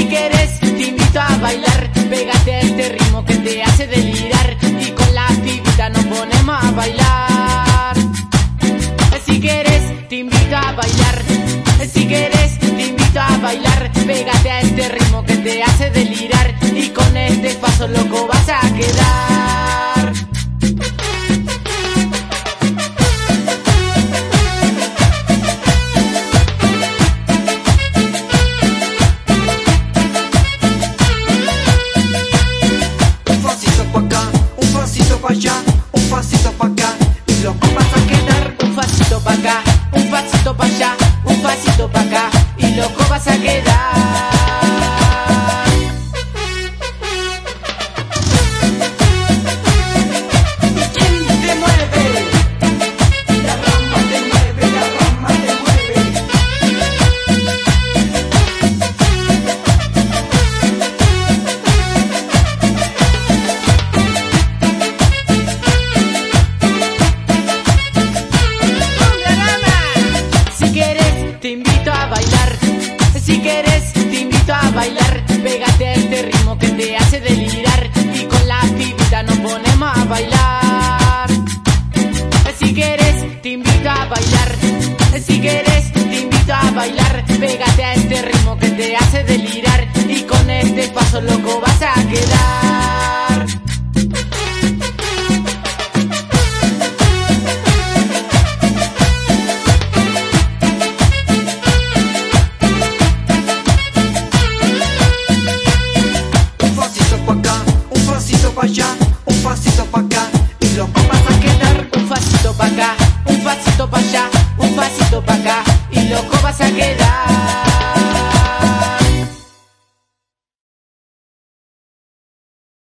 Si quieres, te invito a bailar. Pégate a este ritmo que te hace delirar. Y con la actividad nos ponemos a bailar. Si quieres, te invito a bailar. Si quieres, te invito a bailar. Pégate a este ritmo que te hace delirar. un pasito pa' acá, y loco vas a quedar. Un pasito pa' acá, un pasito pa' allá, un pasito pa' acá, y loco vas a quedar. te invito a bailar. Si quieres, te invito a bailar. Pégate a este ritmo que te hace delirar. Y con la actividad nos ponemos a bailar. Si quieres, te invito a bailar. Si quieres, te invito a bailar. Pégate a este un pasito pa' acá y loco vas a quedar. Un pasito pa' acá, un pasito pa' allá, un pasito pa' acá y loco vas a quedar.